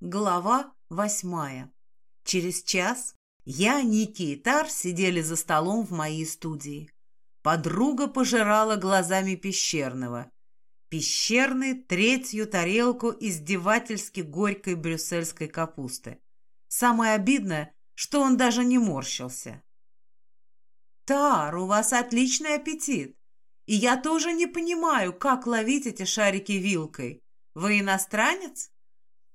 Глава восьмая. Через час я, Ники и Тар сидели за столом в моей студии. Подруга пожирала глазами Пещерного. Пещерный третью тарелку издевательски горькой брюссельской капусты. Самое обидное, что он даже не морщился. «Тар, у вас отличный аппетит. И я тоже не понимаю, как ловить эти шарики вилкой. Вы иностранец?»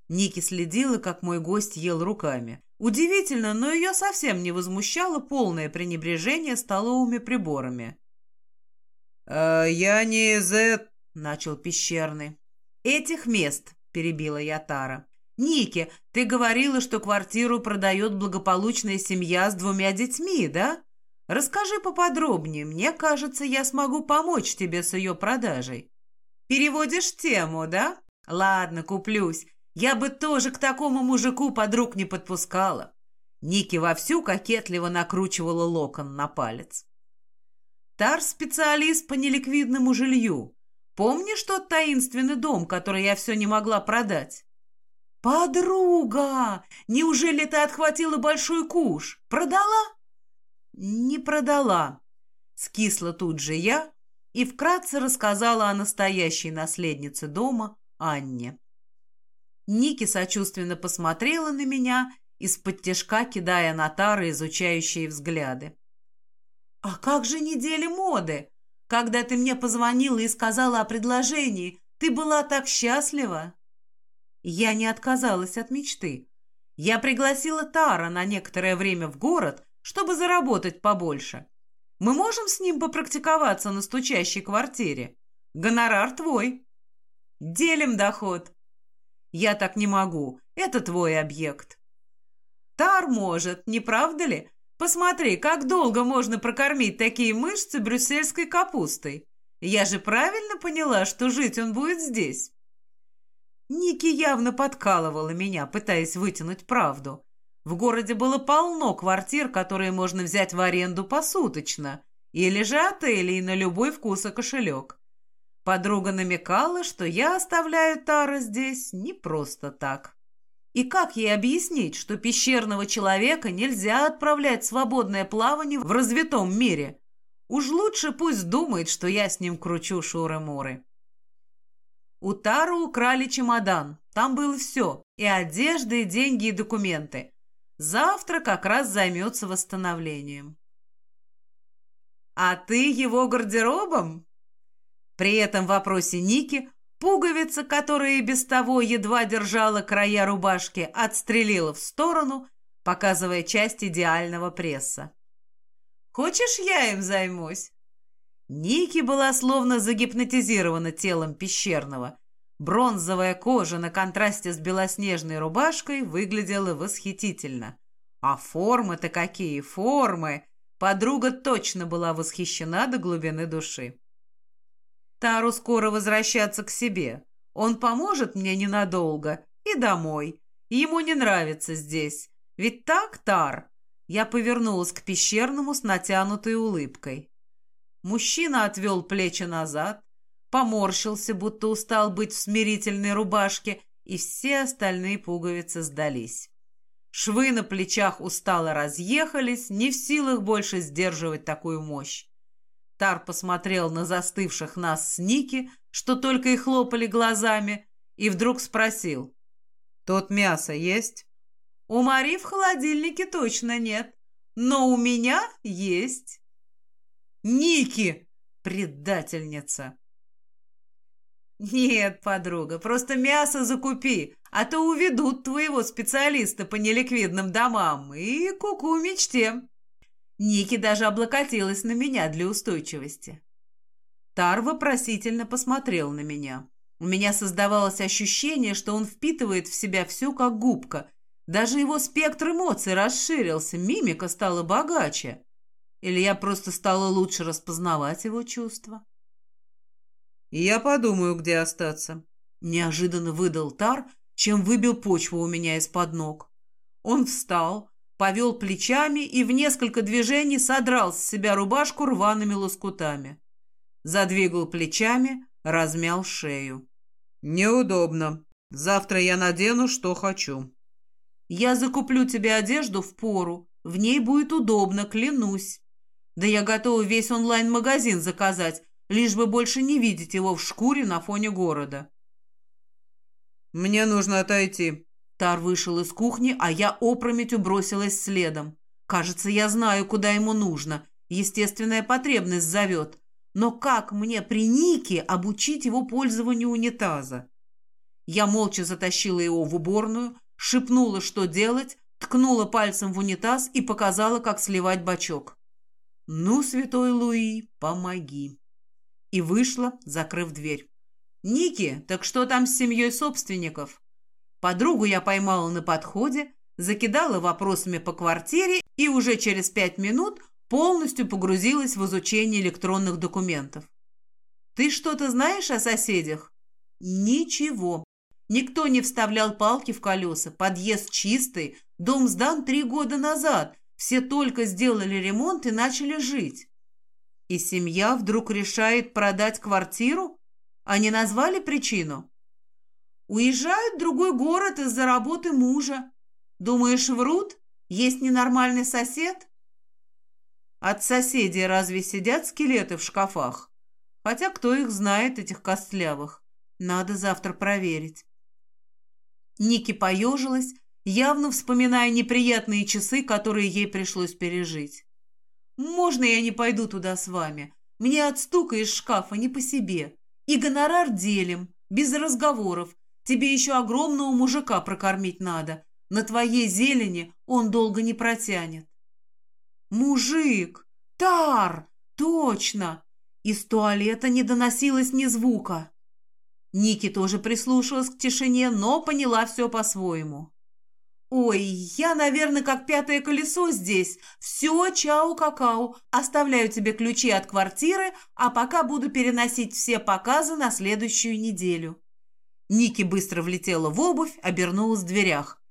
Ники следила, как мой гость ел руками. Удивительно, но ее совсем не возмущало полное пренебрежение столовыми приборами. «Э, «Я не из...» — начал пещерный. «Этих мест», — перебила я Тара. «Ники, ты говорила, что квартиру продает благополучная семья с двумя детьми, да? Расскажи поподробнее. Мне кажется, я смогу помочь тебе с ее продажей». «Переводишь тему, да? Ладно, куплюсь. Я бы тоже к такому мужику подруг не подпускала. Ники вовсю кокетливо накручивала локон на палец. Тар – специалист по неликвидному жилью. Помнишь тот таинственный дом, который я все не могла продать? «Подруга! Неужели ты отхватила большой куш? Продала?» «Не продала», — скисла тут же я и вкратце рассказала о настоящей наследнице дома Анне. Ники сочувственно посмотрела на меня, из-под тяжка кидая на Тары изучающие взгляды. «А как же недели моды? Когда ты мне позвонила и сказала о предложении, ты была так счастлива!» Я не отказалась от мечты. Я пригласила Тара на некоторое время в город, чтобы заработать побольше. Мы можем с ним попрактиковаться на стучащей квартире. Гонорар твой. Делим доход. Я так не могу. Это твой объект. Тар может, не правда ли? Посмотри, как долго можно прокормить такие мышцы брюссельской капустой. Я же правильно поняла, что жить он будет здесь. Ники явно подкалывала меня, пытаясь вытянуть правду. В городе было полно квартир, которые можно взять в аренду посуточно, или же отелей на любой вкус и кошелек. Подруга намекала, что я оставляю Тара здесь не просто так. И как ей объяснить, что пещерного человека нельзя отправлять в свободное плавание в развитом мире? Уж лучше пусть думает, что я с ним кручу шуры-муры. У Тару украли чемодан. Там было все. И одежда, и деньги, и документы. Завтра как раз займется восстановлением. «А ты его гардеробом?» При этом вопросе Ники пуговица, которая и без того едва держала края рубашки, отстрелила в сторону, показывая часть идеального пресса. «Хочешь, я им займусь?» Ники была словно загипнотизирована телом пещерного. Бронзовая кожа на контрасте с белоснежной рубашкой выглядела восхитительно. А формы-то какие формы! Подруга точно была восхищена до глубины души. Тару скоро возвращаться к себе. Он поможет мне ненадолго и домой. Ему не нравится здесь. Ведь так, Тар?» Я повернулась к пещерному с натянутой улыбкой. Мужчина отвел плечи назад, поморщился, будто устал быть в смирительной рубашке, и все остальные пуговицы сдались. Швы на плечах устало разъехались, не в силах больше сдерживать такую мощь. Тар посмотрел на застывших нас с Ники, что только и хлопали глазами, и вдруг спросил. «Тут мясо есть?» «У Мари в холодильнике точно нет, но у меня есть». «Ники! Предательница!» «Нет, подруга, просто мясо закупи, а то уведут твоего специалиста по неликвидным домам и куку -ку мечте». Ники даже облокотилась на меня для устойчивости. Тар вопросительно посмотрел на меня. У меня создавалось ощущение, что он впитывает в себя все как губка. Даже его спектр эмоций расширился, мимика стала богаче. Или я просто стала лучше распознавать его чувства? «Я подумаю, где остаться», — неожиданно выдал Тар, чем выбил почву у меня из-под ног. Он встал, повел плечами и в несколько движений содрал с себя рубашку рваными лоскутами. Задвигал плечами, размял шею. «Неудобно», Завтра я надену, что хочу. Я закуплю тебе одежду в пору. В ней будет удобно, клянусь. Да я готова весь онлайн-магазин заказать, лишь бы больше не видеть его в шкуре на фоне города. Мне нужно отойти. Тар вышел из кухни, а я опрометью бросилась следом. Кажется, я знаю, куда ему нужно. Естественная потребность зовет. Но как мне при Нике обучить его пользованию унитаза? Я молча затащила его в уборную, шепнула, что делать, ткнула пальцем в унитаз и показала, как сливать бачок. «Ну, святой Луи, помоги!» И вышла, закрыв дверь. «Ники, так что там с семьей собственников?» Подругу я поймала на подходе, закидала вопросами по квартире и уже через пять минут полностью погрузилась в изучение электронных документов. «Ты что-то знаешь о соседях?» «Ничего. Никто не вставлял палки в колеса, подъезд чистый, дом сдан три года назад, все только сделали ремонт и начали жить. И семья вдруг решает продать квартиру? Они назвали причину? Уезжают в другой город из-за работы мужа. Думаешь, врут? Есть ненормальный сосед? От соседей разве сидят скелеты в шкафах? Хотя кто их знает, этих костлявых? Надо завтра проверить. Ники поежилась, явно вспоминая неприятные часы, которые ей пришлось пережить. «Можно я не пойду туда с вами? Мне от стука из шкафа не по себе. И гонорар делим, без разговоров. Тебе еще огромного мужика прокормить надо. На твоей зелени он долго не протянет». «Мужик! Тар! Точно!» Из туалета не доносилось ни звука. Ники тоже прислушалась к тишине, но поняла все по-своему. «Ой, я, наверное, как пятое колесо здесь. Все, чау-какао. Оставляю тебе ключи от квартиры, а пока буду переносить все показы на следующую неделю». Ники быстро влетела в обувь, обернулась в дверях.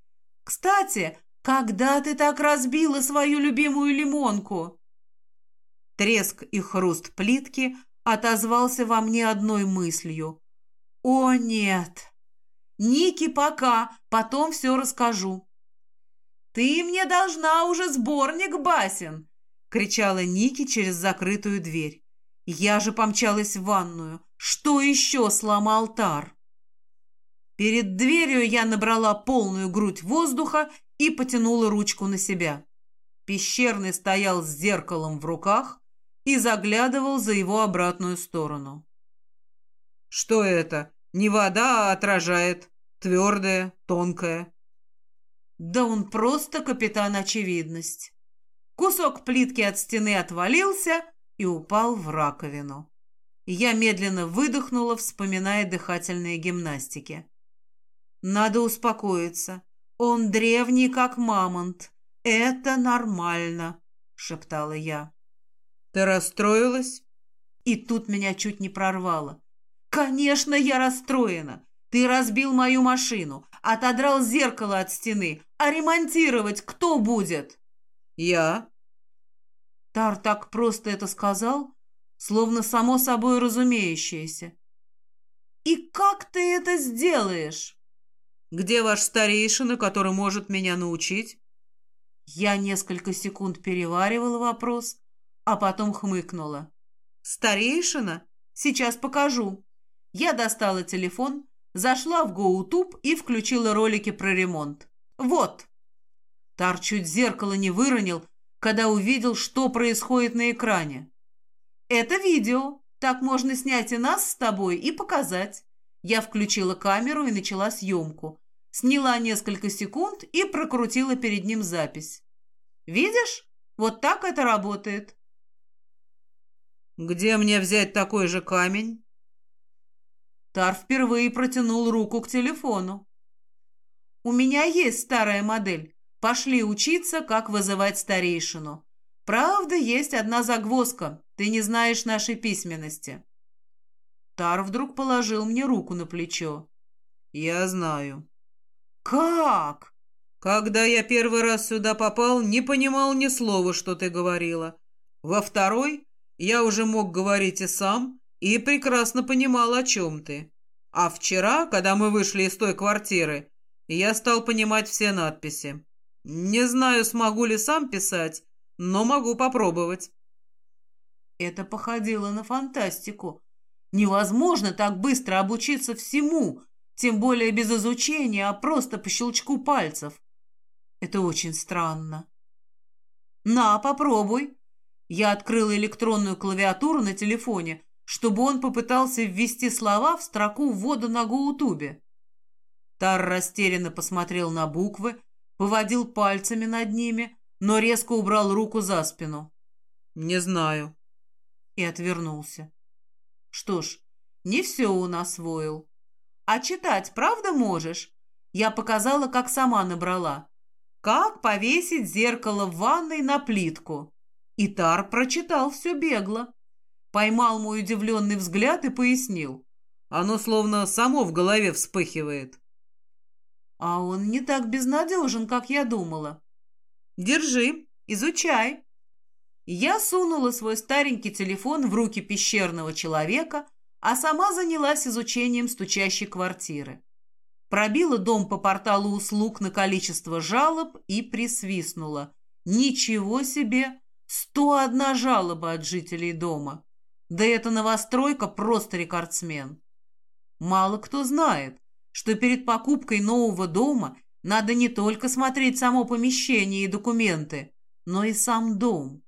«Кстати, когда ты так разбила свою любимую лимонку?» Треск и хруст плитки отозвался во мне одной мыслью. «О, нет! Ники, пока, потом все расскажу». «Ты мне должна уже сборник басен!» — кричала Ники через закрытую дверь. Я же помчалась в ванную. Что еще сломал Тар? Перед дверью я набрала полную грудь воздуха и потянула ручку на себя. Пещерный стоял с зеркалом в руках и заглядывал за его обратную сторону. «Что это? Не вода, а отражает. Твердая, тонкая». «Да он просто капитан очевидность». Кусок плитки от стены отвалился и упал в раковину. Я медленно выдохнула, вспоминая дыхательные гимнастики. Надо успокоиться. Он древний, как мамонт. Это нормально, шептала я. Ты расстроилась? И тут меня чуть не прорвало. Конечно, я расстроена. Ты разбил мою машину, отодрал зеркало от стены. А ремонтировать кто будет? Я. Тар так просто это сказал, словно само собой разумеющееся. И как ты это сделаешь? Где ваш старейшина, который может меня научить?» Я несколько секунд переваривала вопрос, а потом хмыкнула. «Старейшина? Сейчас покажу». Я достала телефон, зашла в GoTube и включила ролики про ремонт. «Вот!» Тар чуть зеркало не выронил, когда увидел, что происходит на экране. «Это видео. Так можно снять и нас с тобой и показать. Я включила камеру и начала съемку. Сняла несколько секунд и прокрутила перед ним запись. «Видишь? Вот так это работает». «Где мне взять такой же камень?» Тар впервые протянул руку к телефону. «У меня есть старая модель. Пошли учиться, как вызывать старейшину. Правда, есть одна загвоздка. Ты не знаешь нашей письменности». Тар вдруг положил мне руку на плечо. «Я знаю». «Как?» «Когда я первый раз сюда попал, не понимал ни слова, что ты говорила. Во второй я уже мог говорить и сам, и прекрасно понимал, о чем ты. А вчера, когда мы вышли из той квартиры, я стал понимать все надписи. Не знаю, смогу ли сам писать, но могу попробовать. Это походило на фантастику. Невозможно так быстро обучиться всему, тем более без изучения, а просто по щелчку пальцев. Это очень странно. «На, попробуй». Я открыла электронную клавиатуру на телефоне, чтобы он попытался ввести слова в строку ввода на Гоутубе. Тар растерянно посмотрел на буквы, поводил пальцами над ними, но резко убрал руку за спину. «Не знаю». И отвернулся. «Что ж, не все он освоил. А читать правда можешь?» Я показала, как сама набрала. «Как повесить зеркало в ванной на плитку?» И Тар прочитал все бегло. Поймал мой удивленный взгляд и пояснил. «Оно словно само в голове вспыхивает». А он не так безнадежен, как я думала. Держи, изучай. Я сунула свой старенький телефон в руки пещерного человека, а сама занялась изучением стучащей квартиры. Пробила дом по порталу услуг на количество жалоб и присвистнула. Ничего себе! 101 жалоба от жителей дома. Да эта новостройка просто рекордсмен. Мало кто знает, что перед покупкой нового дома надо не только смотреть само помещение и документы, но и сам дом.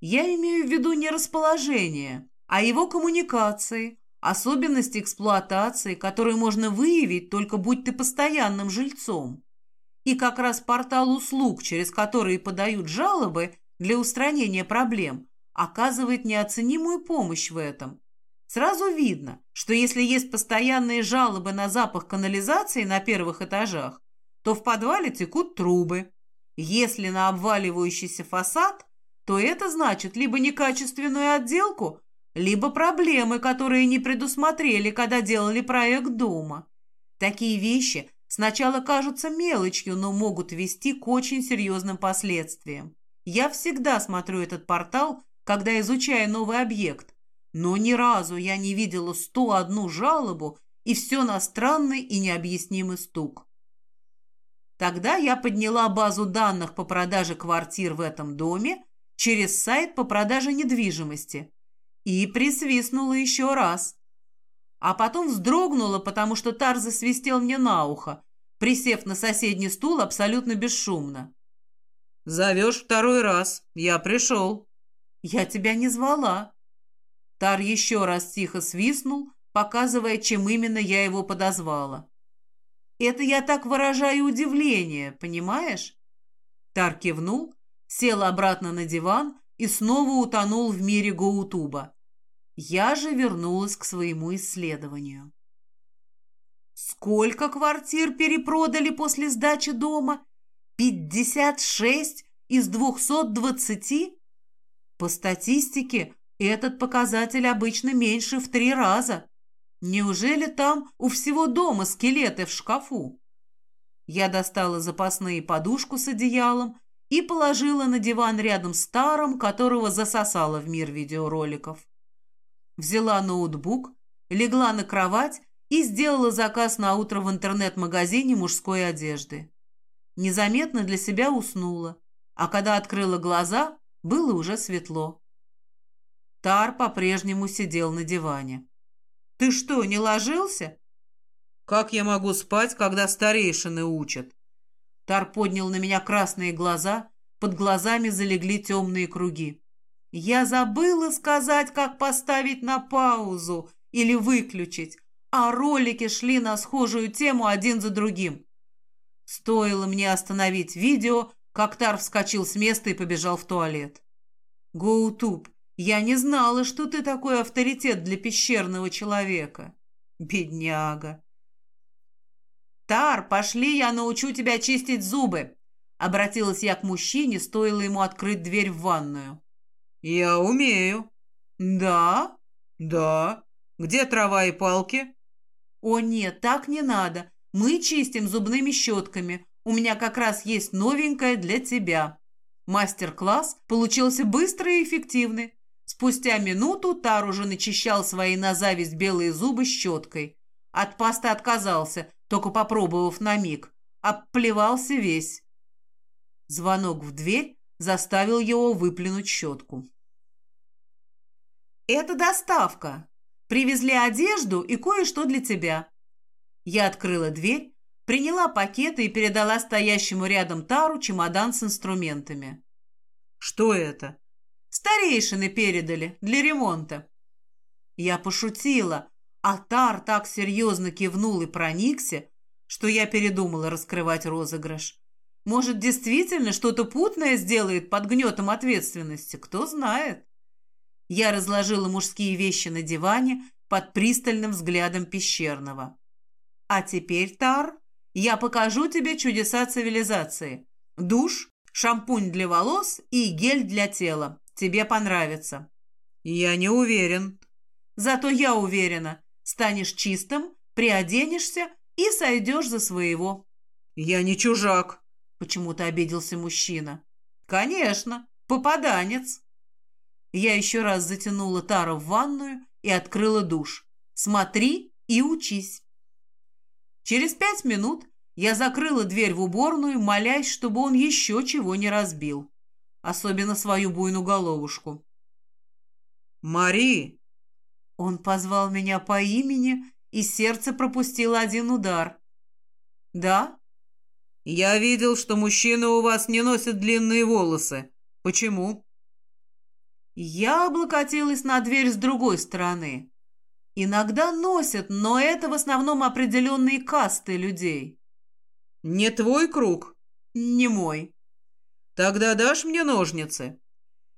Я имею в виду не расположение, а его коммуникации, особенности эксплуатации, которые можно выявить только будь ты постоянным жильцом. И как раз портал услуг, через которые подают жалобы для устранения проблем, оказывает неоценимую помощь в этом. Сразу видно, что если есть постоянные жалобы на запах канализации на первых этажах, то в подвале текут трубы. Если на обваливающийся фасад, то это значит либо некачественную отделку, либо проблемы, которые не предусмотрели, когда делали проект дома. Такие вещи сначала кажутся мелочью, но могут вести к очень серьезным последствиям. Я всегда смотрю этот портал, когда изучаю новый объект, но ни разу я не видела 101 жалобу и все на странный и необъяснимый стук. Тогда я подняла базу данных по продаже квартир в этом доме через сайт по продаже недвижимости и присвистнула еще раз. А потом вздрогнула, потому что Тар засвистел мне на ухо, присев на соседний стул абсолютно бесшумно. «Зовешь второй раз. Я пришел». «Я тебя не звала». Тар еще раз тихо свистнул, показывая, чем именно я его подозвала. «Это я так выражаю удивление, понимаешь?» Тар кивнул, сел обратно на диван и снова утонул в мире Гоутуба. Я же вернулась к своему исследованию. Сколько квартир перепродали после сдачи дома? Пятьдесят шесть из двухсот двадцати? По статистике, этот показатель обычно меньше в три раза. Неужели там у всего дома скелеты в шкафу? Я достала запасные подушку с одеялом и положила на диван рядом старым, которого засосала в мир видеороликов. Взяла ноутбук, легла на кровать и сделала заказ на утро в интернет-магазине мужской одежды. Незаметно для себя уснула, а когда открыла глаза, было уже светло. Тар по-прежнему сидел на диване. «Ты что, не ложился?» «Как я могу спать, когда старейшины учат?» Тар поднял на меня красные глаза, под глазами залегли темные круги. «Я забыла сказать, как поставить на паузу или выключить, а ролики шли на схожую тему один за другим. Стоило мне остановить видео, как Тар вскочил с места и побежал в туалет. «Гоутуб, я не знала, что ты такой авторитет для пещерного человека. Бедняга. Тар, пошли, я научу тебя чистить зубы. Обратилась я к мужчине, стоило ему открыть дверь в ванную. Я умею. Да? Да. Где трава и палки? О нет, так не надо. Мы чистим зубными щетками. У меня как раз есть новенькое для тебя. Мастер-класс получился быстрый и Спустя минуту Тар уже начищал свои на зависть белые зубы щеткой, От пасты отказался, только попробовав на миг. Обплевался весь. Звонок в дверь заставил его выплюнуть щетку. «Это доставка. Привезли одежду и кое-что для тебя». Я открыла дверь, приняла пакеты и передала стоящему рядом Тару чемодан с инструментами. «Что это?» «Старейшины передали для ремонта». Я пошутила, а Тар так серьезно кивнул и проникся, что я передумала раскрывать розыгрыш. Может, действительно что-то путное сделает под гнетом ответственности, кто знает. Я разложила мужские вещи на диване под пристальным взглядом пещерного. А теперь, Тар, я покажу тебе чудеса цивилизации. Душ, шампунь для волос и гель для тела. Тебе понравится. Я не уверен. Зато я уверена. Станешь чистым, приоденешься и сойдешь за своего. Я не чужак. Почему-то обиделся мужчина. Конечно, попаданец. Я еще раз затянула Тару в ванную и открыла душ. Смотри и учись. Через пять минут я закрыла дверь в уборную, молясь, чтобы он еще чего не разбил. Особенно свою буйную головушку. «Мари!» Он позвал меня по имени, и сердце пропустило один удар. «Да?» «Я видел, что мужчины у вас не носят длинные волосы. Почему?» Я облокотилась на дверь с другой стороны. Иногда носят, но это в основном определенные касты людей. Не твой круг? Не мой. Тогда дашь мне ножницы?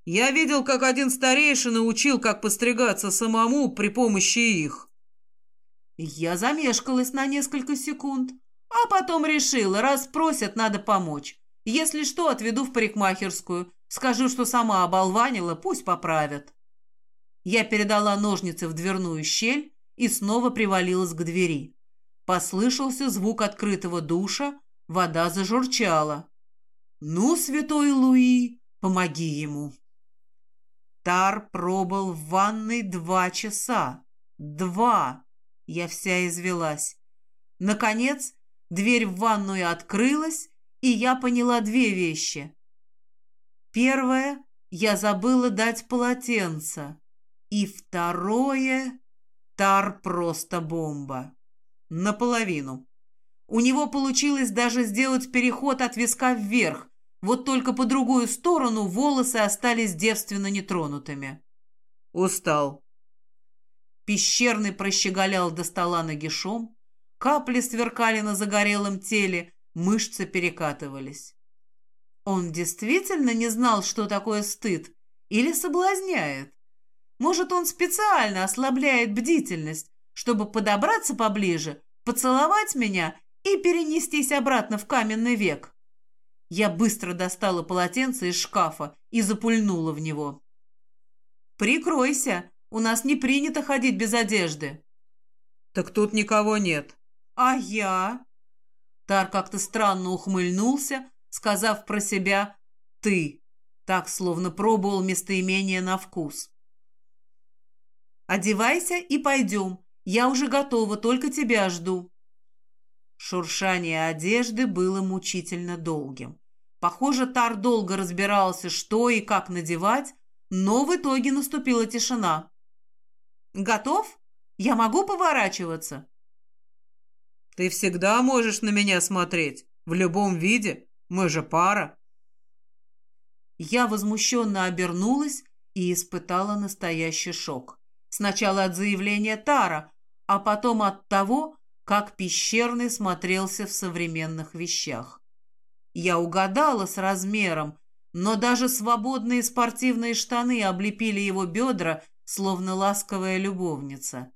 Я видел, как один старейшина учил, как постригаться самому при помощи их. Я замешкалась на несколько секунд. А потом решила, раз просят, надо помочь. Если что, отведу в парикмахерскую. Скажу, что сама оболванила, пусть поправят. Я передала ножницы в дверную щель и снова привалилась к двери. Послышался звук открытого душа, вода зажурчала. «Ну, святой Луи, помоги ему!» Тар пробыл в ванной два часа. Два! Я вся извелась. Наконец, Дверь в ванную открылась, и я поняла две вещи. Первое — я забыла дать полотенце. И второе — Тар просто бомба. Наполовину. У него получилось даже сделать переход от виска вверх, вот только по другую сторону волосы остались девственно нетронутыми. «Устал». Пещерный прощеголял до стола нагишом, Капли сверкали на загорелом теле, мышцы перекатывались. Он действительно не знал, что такое стыд, или соблазняет. Может, он специально ослабляет бдительность, чтобы подобраться поближе, поцеловать меня и перенестись обратно в каменный век. Я быстро достала полотенце из шкафа и запульнула в него. «Прикройся, у нас не принято ходить без одежды». «Так тут никого нет». «А я?» Тар как-то странно ухмыльнулся, сказав про себя «ты», так словно пробовал местоимение на вкус. «Одевайся и пойдем. Я уже готова, только тебя жду». Шуршание одежды было мучительно долгим. Похоже, Тар долго разбирался, что и как надевать, но в итоге наступила тишина. «Готов? Я могу поворачиваться?» Ты всегда можешь на меня смотреть. В любом виде. Мы же пара. Я возмущенно обернулась и испытала настоящий шок. Сначала от заявления Тара, а потом от того, как пещерный смотрелся в современных вещах. Я угадала с размером, но даже свободные спортивные штаны облепили его бедра, словно ласковая любовница.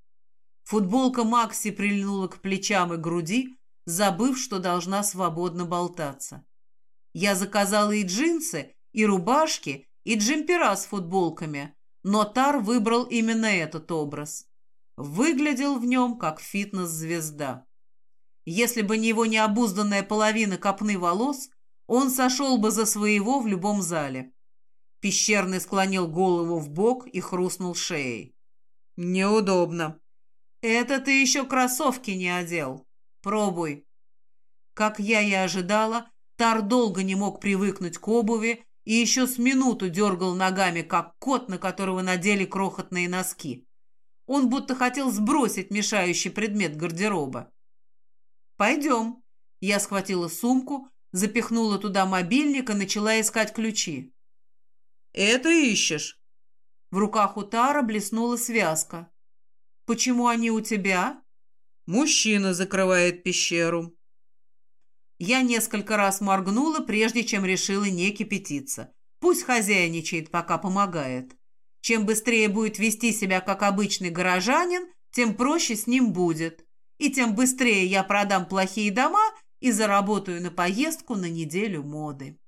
Футболка Макси прильнула к плечам и груди, забыв, что должна свободно болтаться. Я заказала и джинсы, и рубашки, и джемпера с футболками, но Тар выбрал именно этот образ. Выглядел в нем как фитнес-звезда. Если бы не его необузданная половина копны волос, он сошел бы за своего в любом зале. Пещерный склонил голову в бок и хрустнул шеей. «Неудобно», Это ты еще кроссовки не одел. Пробуй. Как я и ожидала, Тар долго не мог привыкнуть к обуви и еще с минуту дергал ногами, как кот, на которого надели крохотные носки. Он будто хотел сбросить мешающий предмет гардероба. «Пойдем». Я схватила сумку, запихнула туда мобильник и начала искать ключи. «Это ищешь?» В руках у Тара блеснула связка. «Почему они у тебя?» «Мужчина закрывает пещеру». Я несколько раз моргнула, прежде чем решила не кипятиться. Пусть хозяйничает, пока помогает. Чем быстрее будет вести себя как обычный горожанин, тем проще с ним будет. И тем быстрее я продам плохие дома и заработаю на поездку на неделю моды.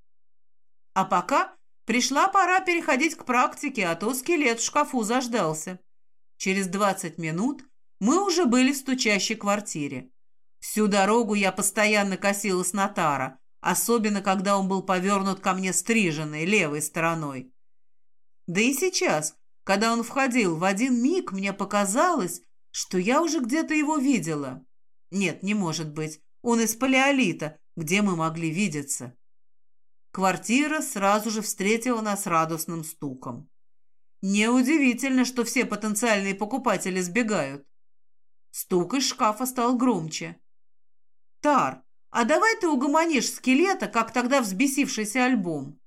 А пока пришла пора переходить к практике, а то скелет в шкафу заждался. Через 20 минут мы уже были в стучащей квартире. Всю дорогу я постоянно косилась на Тара, особенно когда он был повернут ко мне стриженной левой стороной. Да и сейчас, когда он входил, в один миг мне показалось, что я уже где-то его видела. Нет, не может быть. Он из палеолита, где мы могли видеться. Квартира сразу же встретила нас радостным стуком. Неудивительно, что все потенциальные покупатели сбегают. Стук из шкафа стал громче. «Тар, а давай ты угомонишь скелета, как тогда взбесившийся альбом?»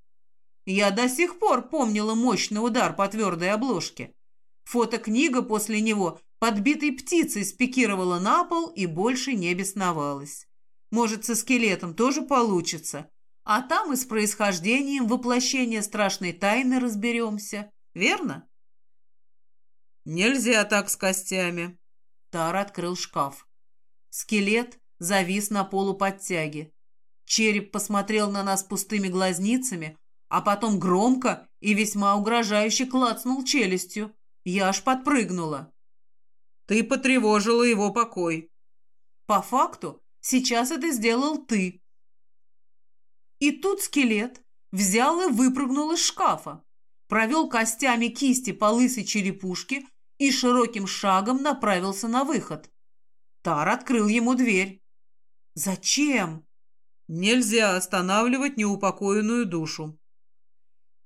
Я до сих пор помнила мощный удар по твердой обложке. Фотокнига после него подбитой птицей спикировала на пол и больше не бесновалась. Может, со скелетом тоже получится. А там и с происхождением воплощения страшной тайны разберемся. Верно? Нельзя так с костями. Тар открыл шкаф. Скелет завис на полу подтяги. Череп посмотрел на нас пустыми глазницами, а потом громко и весьма угрожающе клацнул челюстью. Я аж подпрыгнула. «Ты потревожила его покой». «По факту, сейчас это сделал ты». И тут скелет взял и выпрыгнул из шкафа, провел костями кисти по лысой черепушке и широким шагом направился на выход. Тар открыл ему дверь. «Зачем?» «Нельзя останавливать неупокоенную душу».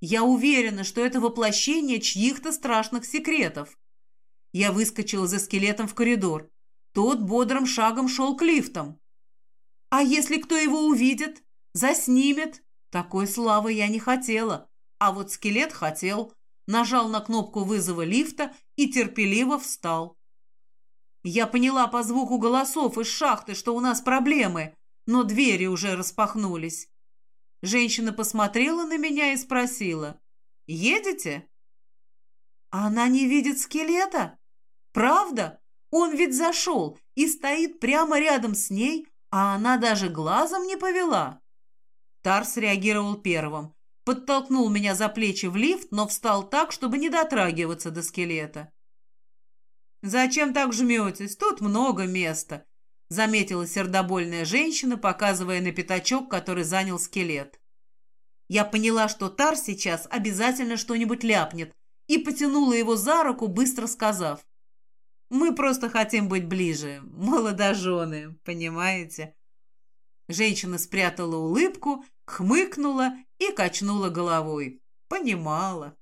«Я уверена, что это воплощение чьих-то страшных секретов». Я выскочила за скелетом в коридор. Тот бодрым шагом шел к лифтам. «А если кто его увидит? Заснимет?» Такой славы я не хотела. А вот скелет хотел. Нажал на кнопку вызова лифта и терпеливо встал. Я поняла по звуку голосов из шахты, что у нас проблемы, но двери уже распахнулись. Женщина посмотрела на меня и спросила, «Едете?» «Она не видит скелета? Правда? Он ведь зашел и стоит прямо рядом с ней, а она даже глазом не повела». Тарс реагировал первым, подтолкнул меня за плечи в лифт, но встал так, чтобы не дотрагиваться до скелета. «Зачем так жметесь? Тут много места», — заметила сердобольная женщина, показывая на пятачок, который занял скелет. Я поняла, что Тар сейчас обязательно что-нибудь ляпнет, и потянула его за руку, быстро сказав. «Мы просто хотим быть ближе, молодожены, понимаете?» Женщина спрятала улыбку, хмыкнула и качнула головой. Понимала.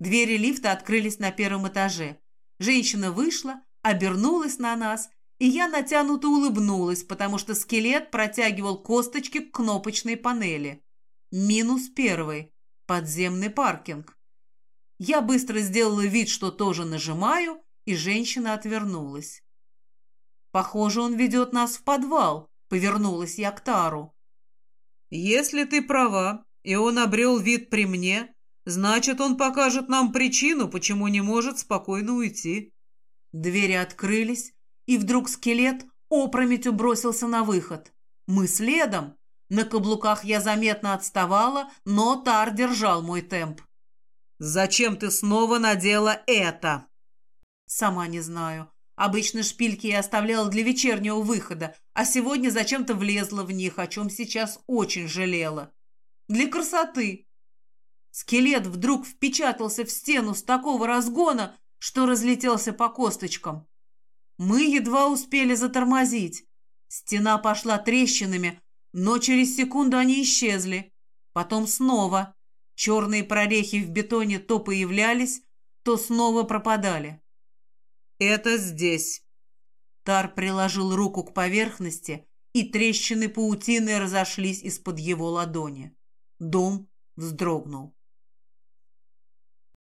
Двери лифта открылись на первом этаже. Женщина вышла, обернулась на нас, и я натянуто улыбнулась, потому что скелет протягивал косточки к кнопочной панели. Минус первый. Подземный паркинг. Я быстро сделала вид, что тоже нажимаю, и женщина отвернулась. «Похоже, он ведет нас в подвал», — повернулась я к Тару. «Если ты права, и он обрел вид при мне, Значит, он покажет нам причину, почему не может спокойно уйти. Двери открылись, и вдруг скелет опрометью бросился на выход. Мы следом. На каблуках я заметно отставала, но Тар держал мой темп. «Зачем ты снова надела это?» «Сама не знаю. Обычно шпильки я оставляла для вечернего выхода, а сегодня зачем-то влезла в них, о чем сейчас очень жалела. Для красоты. Скелет вдруг впечатался в стену с такого разгона, что разлетелся по косточкам. Мы едва успели затормозить. Стена пошла трещинами, но через секунду они исчезли. Потом снова. Черные прорехи в бетоне то появлялись, то снова пропадали. «Это здесь». Тар приложил руку к поверхности, и трещины паутины разошлись из-под его ладони. Дом вздрогнул.